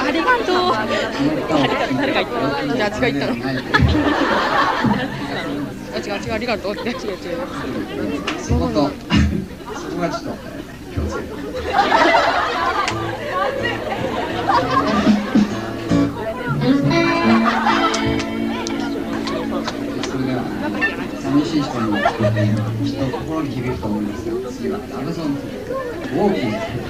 ありがとう。誰が言ったのじゃあ違う言ったのあ違う違うありがとう。って違う違うそことそこがちょっと気をつけてそれでは寂しい人にもきっと心に響くと思うんですが次はラブソングウォーキング